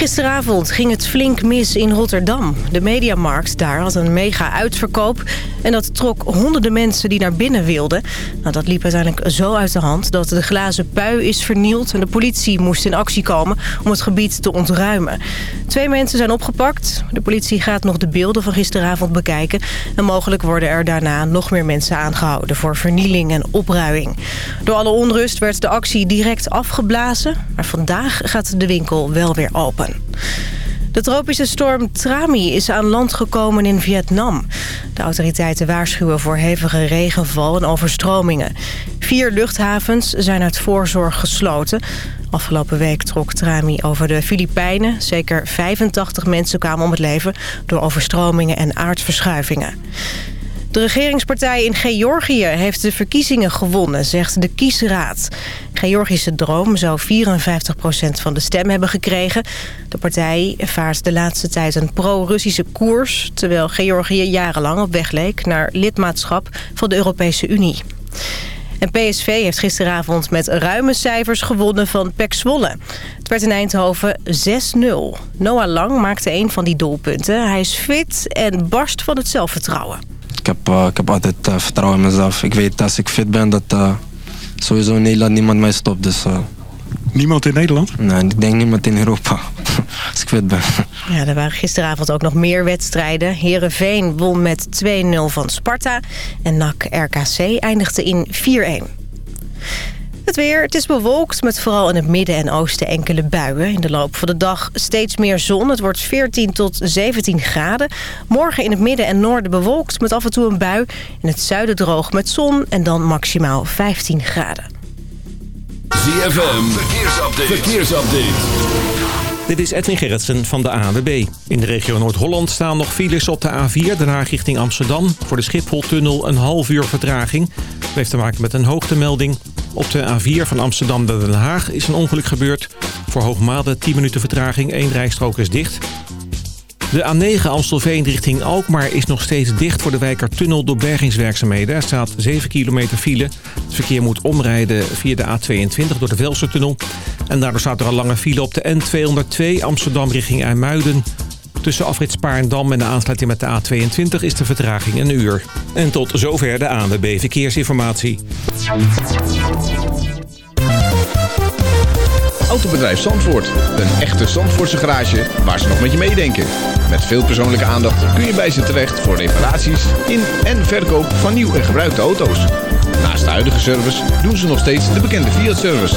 Gisteravond ging het flink mis in Rotterdam. De mediamarkt daar had een mega uitverkoop... en dat trok honderden mensen die naar binnen wilden. Nou, dat liep uiteindelijk zo uit de hand dat de glazen pui is vernield... en de politie moest in actie komen om het gebied te ontruimen. Twee mensen zijn opgepakt. De politie gaat nog de beelden van gisteravond bekijken... en mogelijk worden er daarna nog meer mensen aangehouden... voor vernieling en opruiing. Door alle onrust werd de actie direct afgeblazen... maar vandaag gaat de winkel wel weer open. De tropische storm Trami is aan land gekomen in Vietnam. De autoriteiten waarschuwen voor hevige regenval en overstromingen. Vier luchthavens zijn uit voorzorg gesloten. Afgelopen week trok Trami over de Filipijnen. Zeker 85 mensen kwamen om het leven door overstromingen en aardverschuivingen. De regeringspartij in Georgië heeft de verkiezingen gewonnen, zegt de kiesraad. Georgische Droom zou 54% van de stem hebben gekregen. De partij vaart de laatste tijd een pro-Russische koers... terwijl Georgië jarenlang op weg leek naar lidmaatschap van de Europese Unie. En PSV heeft gisteravond met ruime cijfers gewonnen van PEC Zwolle. Het werd in Eindhoven 6-0. Noah Lang maakte een van die doelpunten. Hij is fit en barst van het zelfvertrouwen. Ik heb, uh, ik heb altijd uh, vertrouwen in mezelf. Ik weet als ik fit ben dat uh, sowieso in Nederland niemand mij stopt. Dus, niemand in Nederland? Nee, ik denk niemand in Europa. als ik fit ben. Ja, er waren gisteravond ook nog meer wedstrijden. Herenveen won met 2-0 van Sparta. En NAC RKC eindigde in 4-1. Het weer, het is bewolkt met vooral in het midden en oosten enkele buien. In de loop van de dag steeds meer zon. Het wordt 14 tot 17 graden. Morgen in het midden en noorden bewolkt met af en toe een bui. In het zuiden droog met zon en dan maximaal 15 graden. ZFM, verkeersupdate. verkeersupdate. Dit is Edwin Gerritsen van de ANWB. In de regio Noord-Holland staan nog files op de A4, Den Haag richting Amsterdam. Voor de Schipholtunnel een half uur vertraging. Dat heeft te maken met een hoogtemelding. Op de A4 van Amsterdam naar Den Haag is een ongeluk gebeurd. Voor Hoogmade 10 minuten vertraging, één rijstrook is dicht. De A9 Amstelveen richting Alkmaar is nog steeds dicht voor de Wijkertunnel door bergingswerkzaamheden. Er staat 7 kilometer file. Het verkeer moet omrijden via de A22 door de Velsertunnel. En daardoor staat er een lange file op de N202 Amsterdam richting IJmuiden. Tussen afrit Spaarndam en de aansluiting met de A22 is de vertraging een uur. En tot zover de ANWB Verkeersinformatie. Autobedrijf Zandvoort. Een echte Zandvoortse garage waar ze nog met je meedenken. Met veel persoonlijke aandacht kun je bij ze terecht voor reparaties in en verkoop van nieuw en gebruikte auto's. Naast de huidige service doen ze nog steeds de bekende Fiat-service.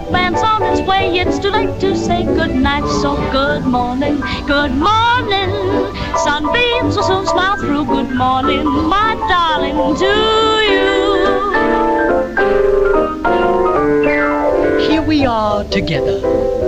Milkman's on his way, it's too late to say good night. So good morning, good morning. Sunbeams will soon smile through. Good morning, my darling, to you. Here we are together,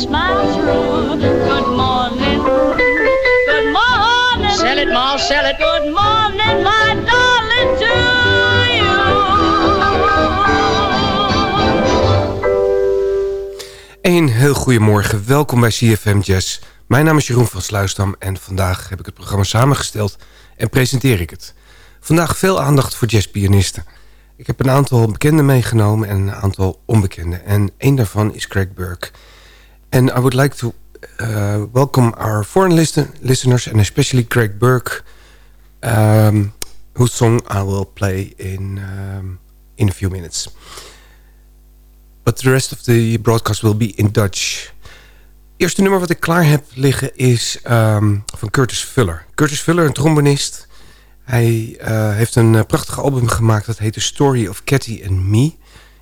Smile through. Good morning, good morning. Sell it, Ma, sell it. Good morning, my darling, to you. Een heel goedemorgen, welkom bij CFM Jazz. Mijn naam is Jeroen van Sluisdam en vandaag heb ik het programma samengesteld en presenteer ik het. Vandaag veel aandacht voor jazzpianisten. Ik heb een aantal bekenden meegenomen en een aantal onbekenden. En één daarvan is Craig Burke. And I would like to uh, welcome our foreign listen listeners and especially Craig Burke, um, whose song I will play in, um, in a few minutes. But the rest of the broadcast will be in Dutch. Eerste nummer wat ik klaar heb liggen is um, van Curtis Fuller. Curtis Fuller, een trombonist. Hij uh, heeft een uh, prachtig album gemaakt dat heet The Story of Cathy and Me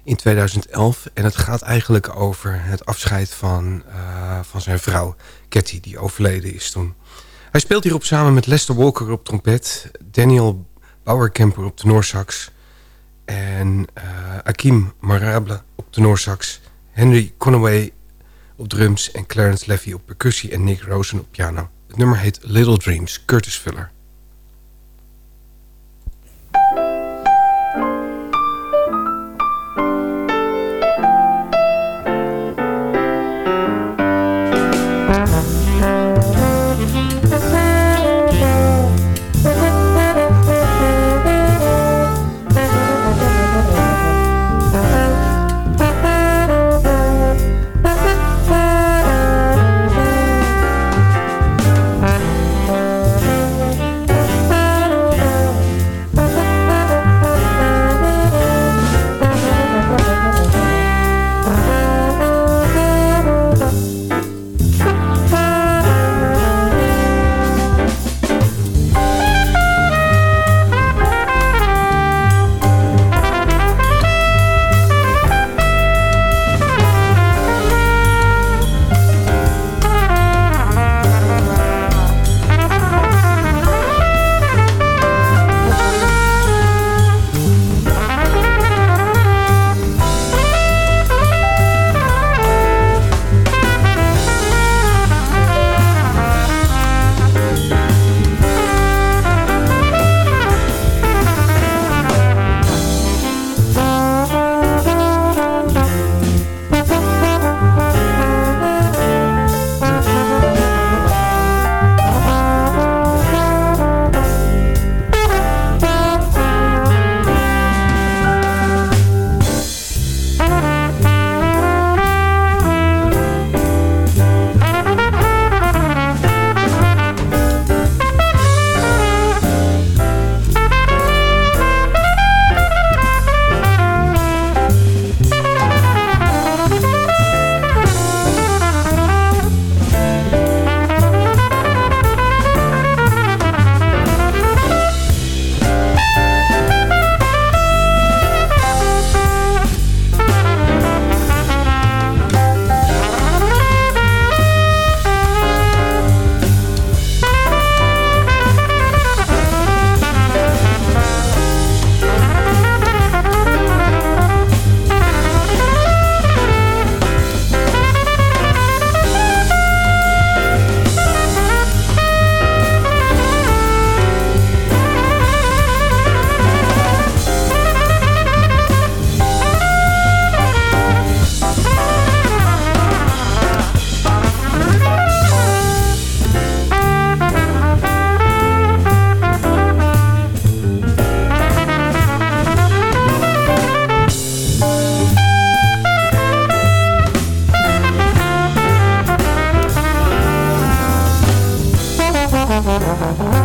in 2011. En het gaat eigenlijk over het afscheid van, uh, van zijn vrouw Cathy die overleden is toen. Hij speelt hierop samen met Lester Walker op trompet, Daniel Bauerkemper op tenorsax en Akim Marable op tenorsax, Henry Conaway op drums en Clarence Levy op percussie en Nick Rosen op piano. Het nummer heet Little Dreams, Curtis Fuller. Mm-hmm.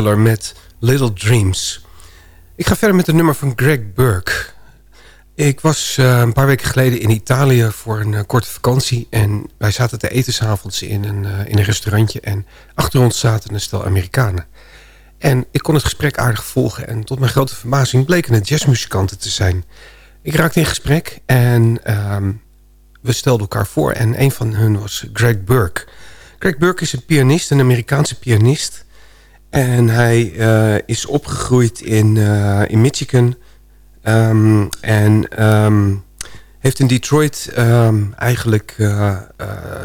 Met Little Dreams. Ik ga verder met een nummer van Greg Burke. Ik was uh, een paar weken geleden in Italië voor een uh, korte vakantie. En wij zaten te eten s'avonds in, een uh, in een restaurantje. En achter ons zaten een stel Amerikanen. En ik kon het gesprek aardig volgen. En tot mijn grote verbazing bleken het jazzmuzikanten te zijn. Ik raakte in gesprek en ehm, we stelden elkaar voor. En een van hun was Greg Burke. Greg Burke is een pianist, een Amerikaanse pianist. En hij is opgegroeid in, in Michigan... Um, en um, heeft in Detroit um, eigenlijk uh,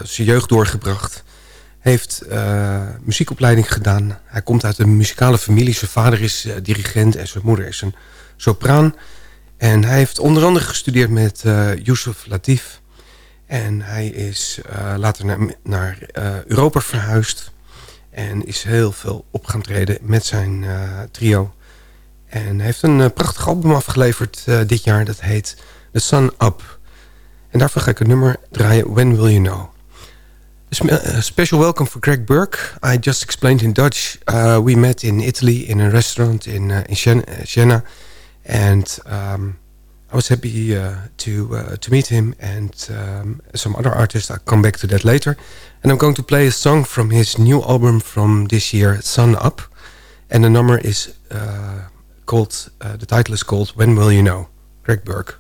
zijn jeugd doorgebracht. Heeft muziekopleiding gedaan. Hij komt uit een muzikale familie. Zijn vader is dirigent en zijn moeder is een sopraan. En hij heeft onder andere gestudeerd met Yusuf Latif. En hij is later naar, naar Europa verhuisd. En is heel veel op gaan treden met zijn trio. En heeft een uh, prachtig album afgeleverd uh, dit jaar. Dat heet The Sun Up. En daarvoor ga ik een nummer draaien. When Will You Know? Special welcome for Greg Burke. I just explained in Dutch. We met in Italy in a restaurant in, in Siena. And I was happy to, to meet him and um, some other artists. I'll come back to that later. And I'm going to play a song from his new album from this year, Sun Up. And the number is called uh, the title is called When Will You Know? Greg Burke.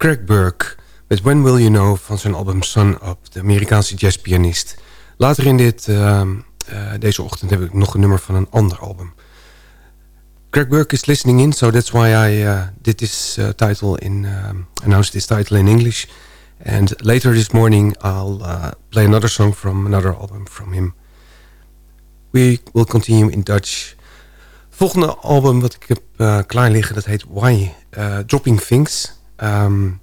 Greg Burke met When Will You Know van zijn album Sun Up, de Amerikaanse jazzpianist. Later in dit, uh, uh, deze ochtend heb ik nog een nummer van een ander album. Greg Burke is listening in, so that's why I uh, did this uh, title in, um, announced this title in English. And later this morning I'll play another song from another album from him. We will continue in Dutch. Volgende album wat ik heb klaar liggen, dat heet Why Dropping Things. Um,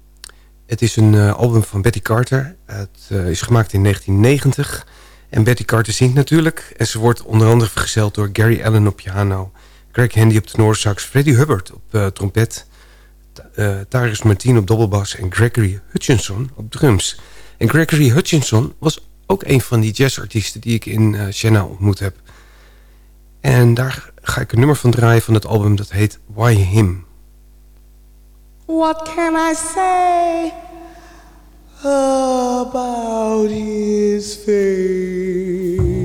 het is een uh, album van Betty Carter. Het uh, is gemaakt in 1990. En Betty Carter zingt natuurlijk. En ze wordt onder andere vergezeld door Gary Allen op piano... Greg Handy op tenorsax, Freddie Hubbard op uh, trompet... Taris Martin op dobbelbas en Gregory Hutchinson op drums. En Gregory Hutchinson was ook een van die jazzartiesten... die ik in uh, Chennai ontmoet heb. En daar ga ik een nummer van draaien van het album dat heet Why Him... What can I say about his face?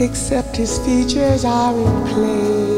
Except his features are in place.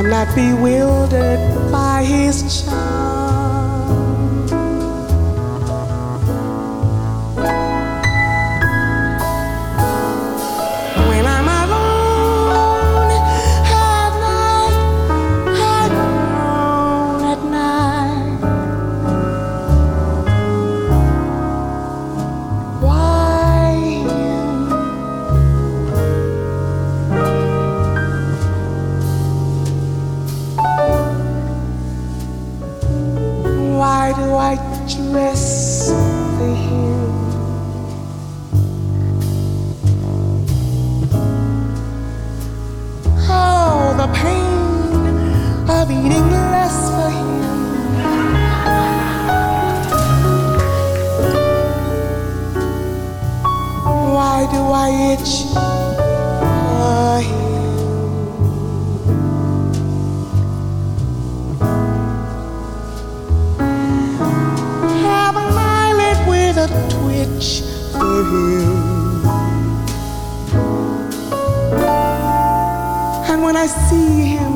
I'm not bewildered by his charm. Do I him? Have an eyelid with a twitch for him. And when I see him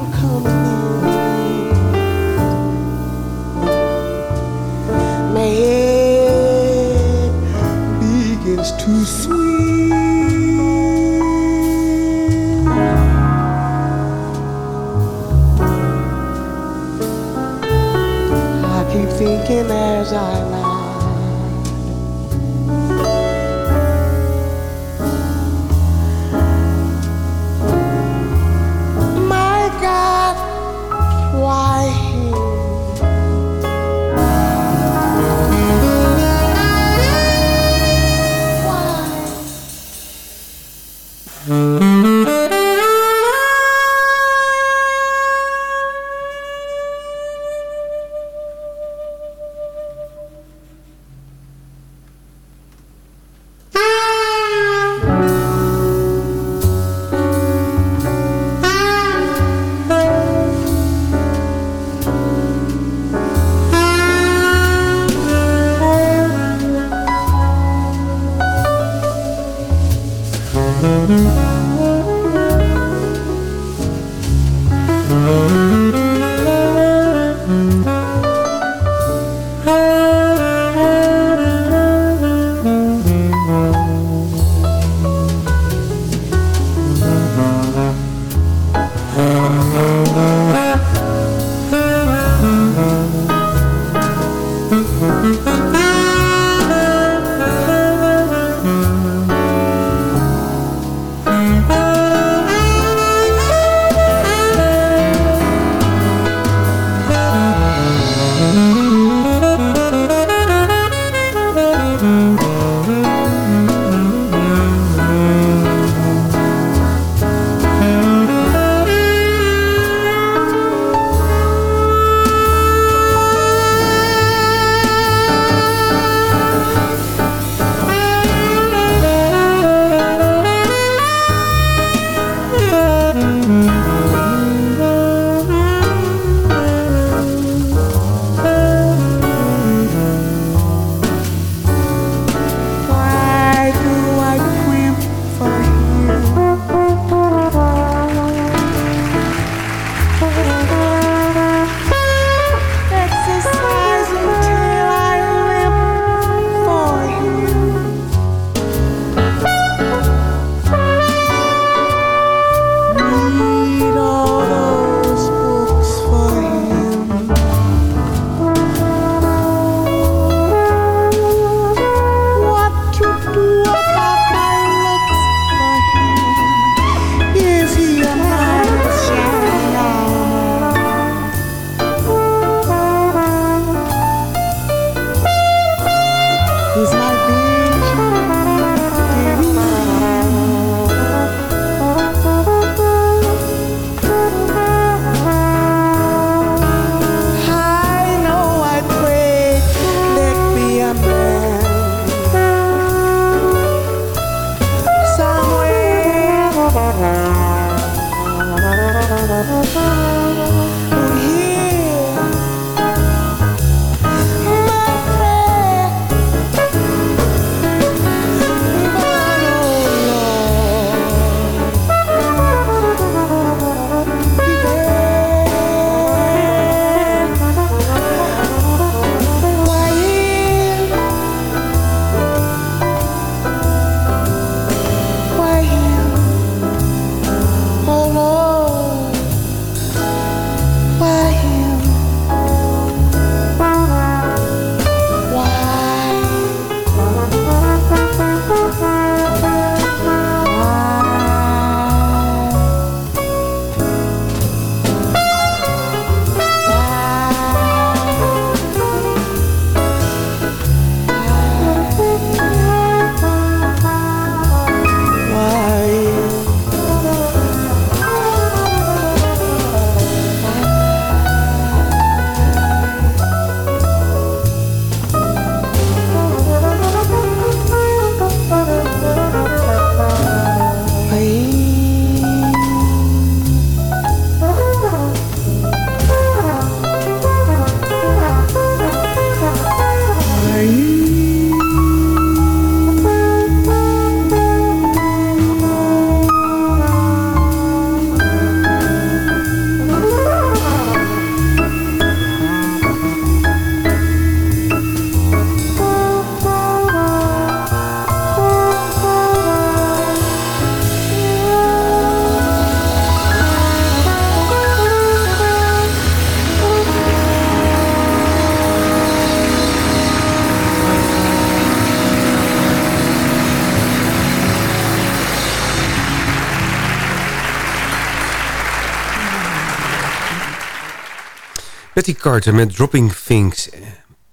Betty met Dropping Things.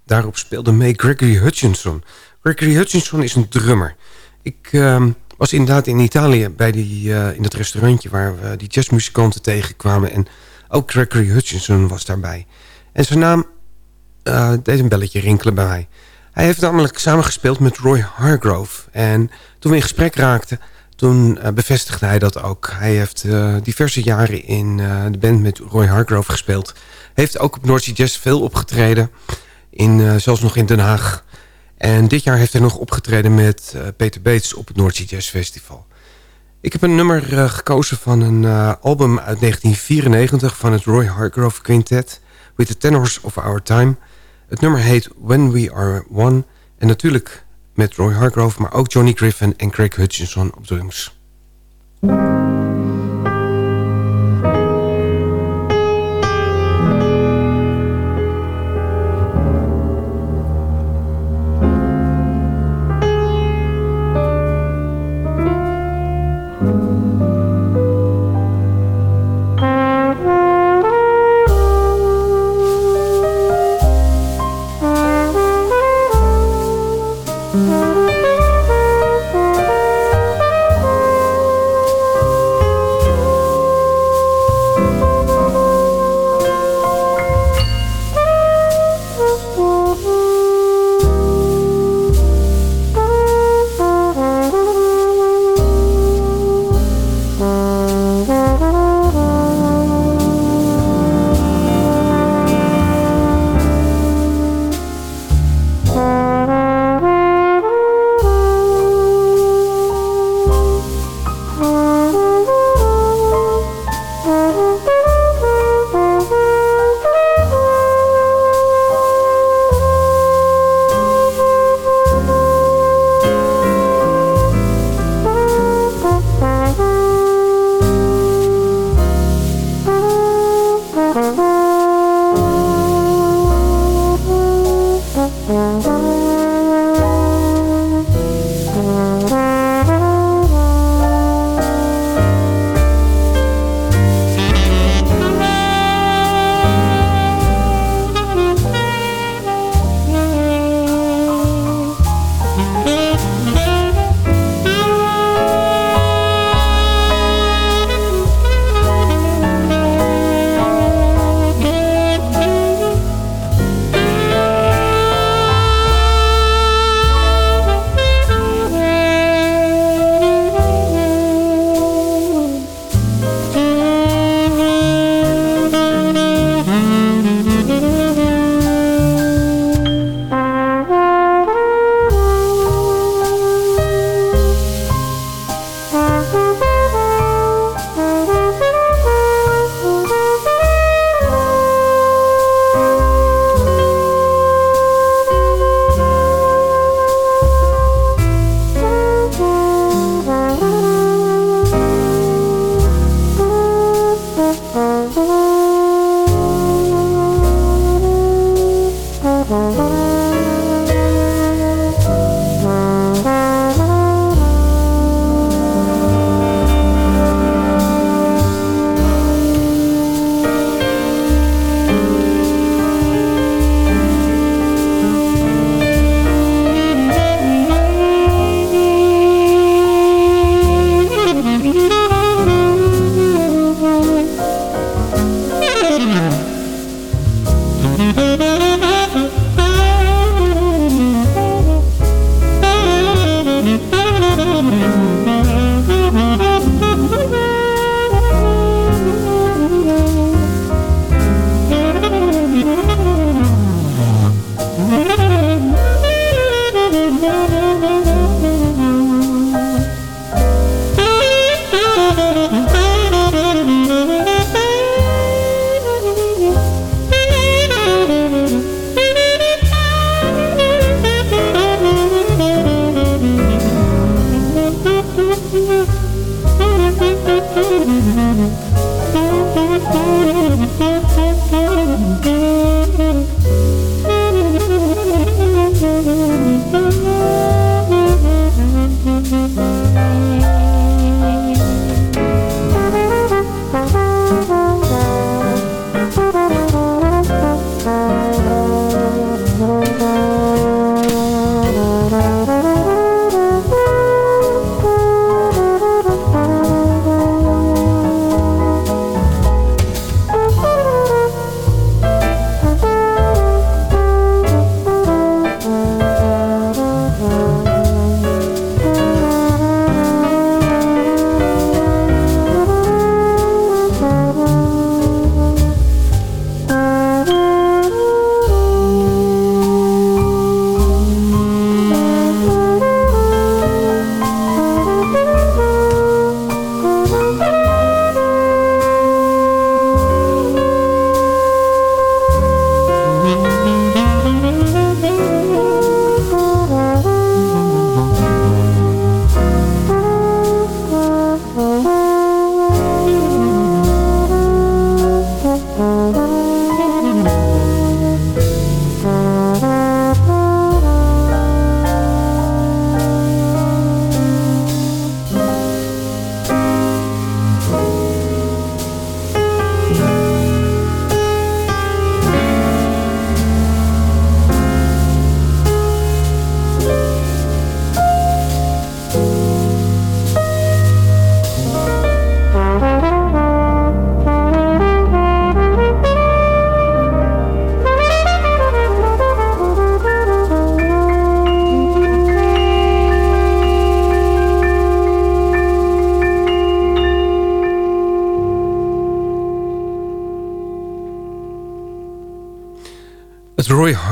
Daarop speelde mee Gregory Hutchinson. Gregory Hutchinson is een drummer. Ik ehm, was inderdaad in Italië bij die, eh, in het restaurantje... waar we die jazzmuzikanten tegenkwamen. En ook Gregory Hutchinson was daarbij. En zijn naam eh, deed een belletje rinkelen bij mij. Hij heeft namelijk samengespeeld met Roy Hargrove. En toen we in gesprek raakten... toen eh, bevestigde hij dat ook. Hij heeft eh, diverse jaren in eh, de band met Roy Hargrove gespeeld... Heeft ook op Noordse Jazz veel opgetreden. In, zelfs nog in Den Haag. En dit jaar heeft hij nog opgetreden met Peter Beets op het Noordse Jazz Festival. Ik heb een nummer gekozen van een album uit 1994 van het Roy Hargrove Quintet. With the Tenors of Our Time. Het nummer heet When We Are One. En natuurlijk met Roy Hargrove, maar ook Johnny Griffin en Craig Hutchinson op drums.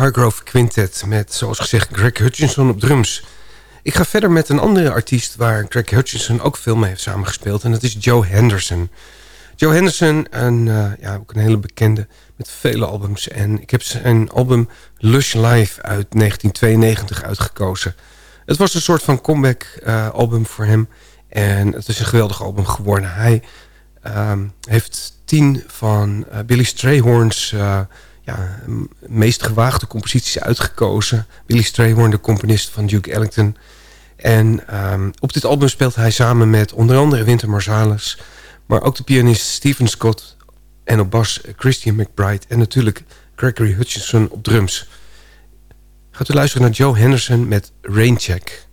Hargrove Quintet met, zoals gezegd, Greg Hutchinson op drums. Ik ga verder met een andere artiest waar Greg Hutchinson ook veel mee heeft samengespeeld. En dat is Joe Henderson. Joe Henderson, een, uh, ja, ook een hele bekende met vele albums. En ik heb zijn album Lush Live uit 1992 uitgekozen. Het was een soort van comeback uh, album voor hem. En het is een geweldig album geworden. Hij uh, heeft tien van uh, Billy Strayhorn's ja, meest gewaagde composities uitgekozen. Billy Strayhorn, de componist van Duke Ellington. En um, op dit album speelt hij samen met onder andere Winter Marsalis... maar ook de pianist Stephen Scott en op bas Christian McBride... en natuurlijk Gregory Hutchinson op drums. Gaat u luisteren naar Joe Henderson met Raincheck...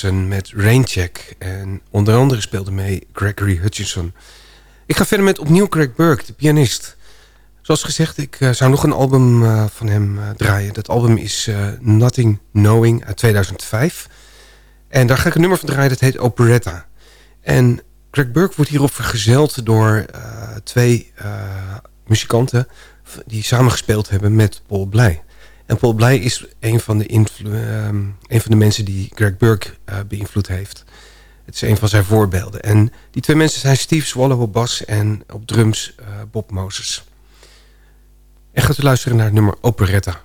Joe Henderson met Raincheck. En onder andere speelde mee Gregory Hutchinson. Ik ga verder met opnieuw Greg Burke, de pianist. Zoals gezegd, ik uh, zou nog een album uh, van hem uh, draaien. Dat album is Nothing Knowing uit 2005. En daar ga ik een nummer van draaien, dat heet Operetta. En Greg Burke wordt hierop vergezeld door twee muzikanten... die samengespeeld hebben met Paul Blij. En Paul Blij is een van de, um, van de mensen die Greg Burke uh, beïnvloed heeft. Het is een van zijn voorbeelden. En die twee mensen zijn Steve Swallow op bas en op drums uh, Bob Moses. En gaat u luisteren naar het nummer Operetta.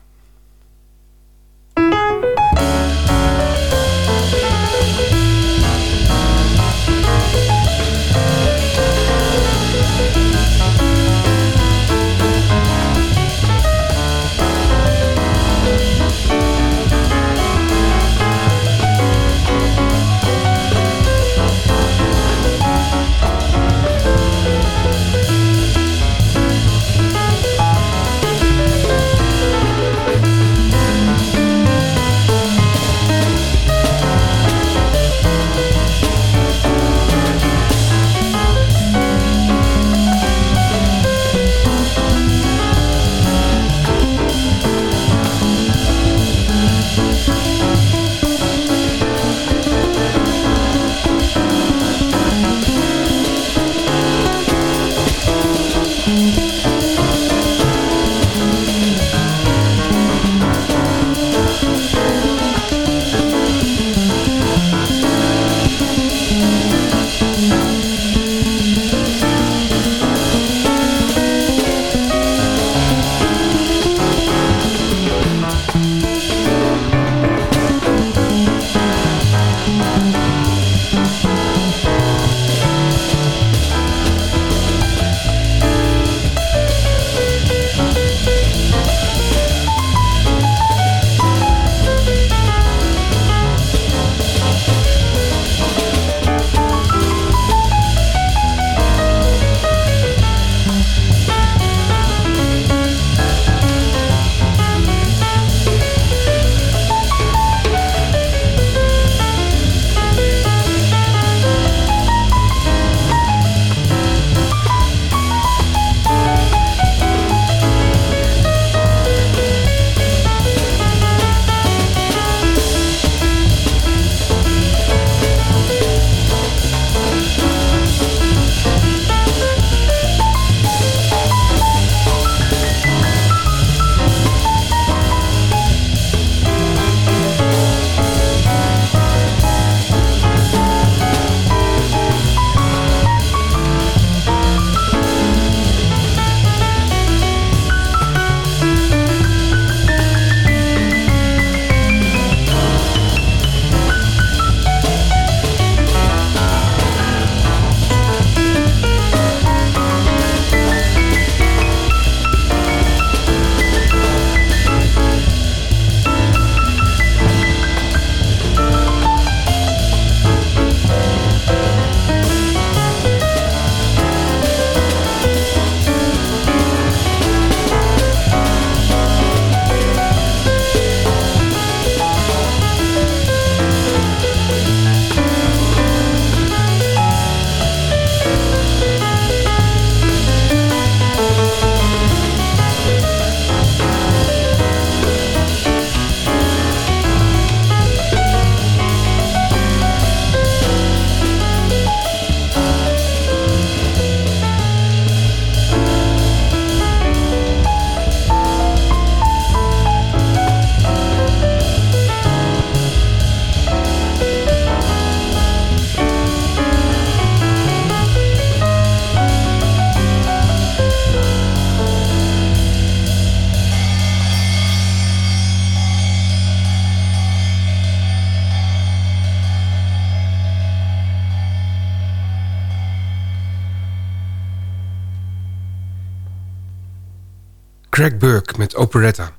Craig Burke met Operetta.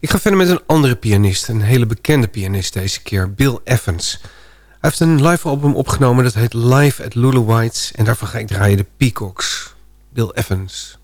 Ik ga verder met een andere pianist, een hele bekende pianist deze keer, Bill Evans. Hij heeft een live album opgenomen dat heet Live at Lulu White's en daarvan ga ik draaien de Peacocks. Bill Evans.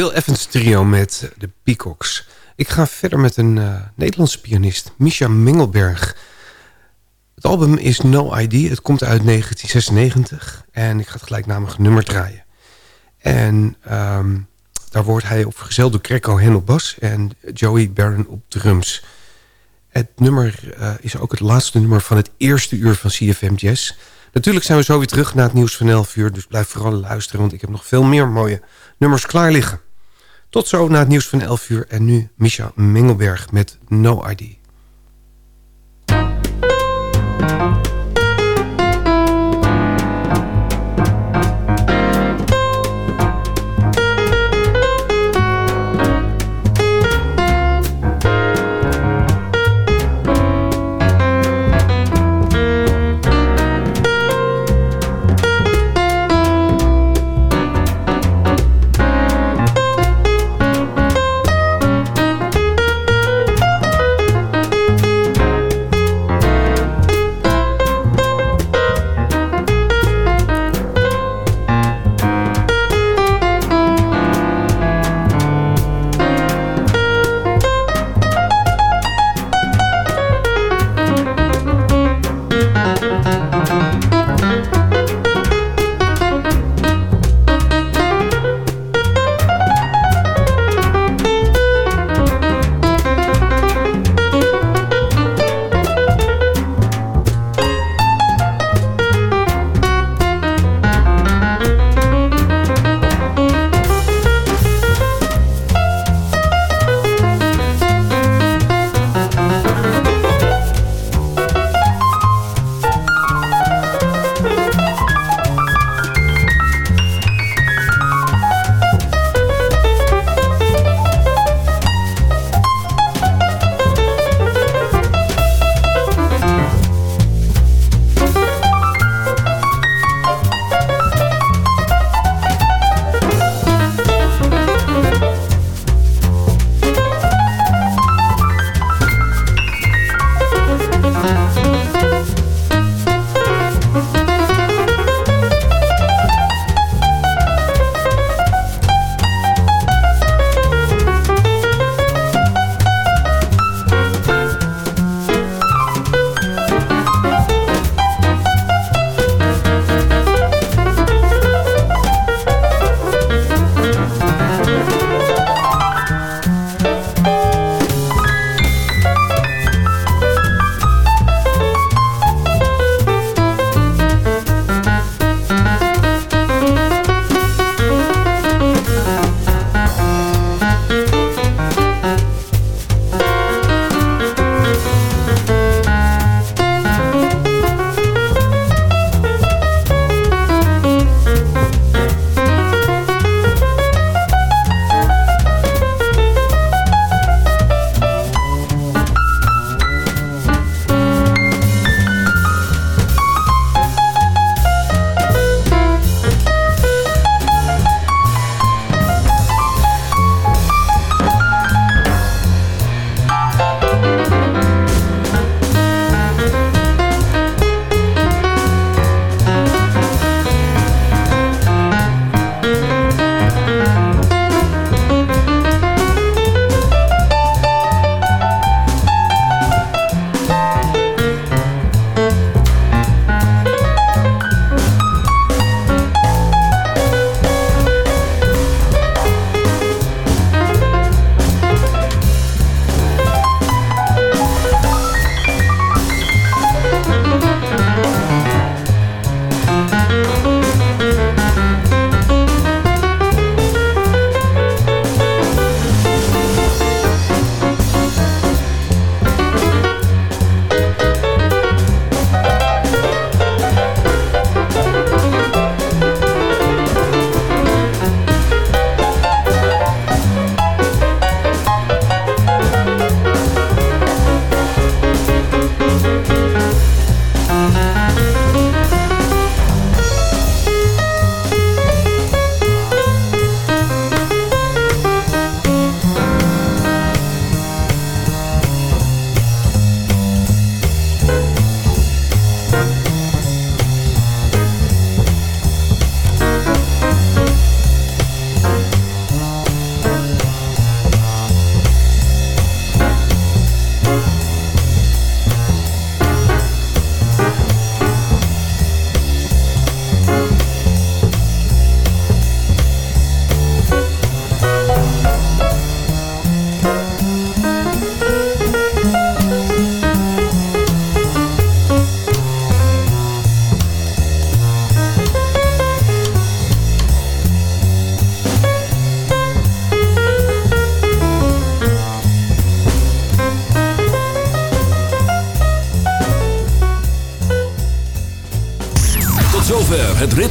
Bill Evans trio met de Peacocks. Ik ga verder met een uh, Nederlandse pianist, Misha Mingelberg. Het album is No ID. Het komt uit 1996. En ik ga het gelijknamige nummer draaien. En um, daar wordt hij op vergezeld door Greco Hen op bas en Joey Barron op drums. Het nummer uh, is ook het laatste nummer van het eerste uur van CFM Jazz. Natuurlijk zijn we zo weer terug naar het nieuws van 11 uur. Dus blijf vooral luisteren, want ik heb nog veel meer mooie nummers klaar liggen. Tot zo na het nieuws van 11 uur. En nu Misha Mengelberg met No ID.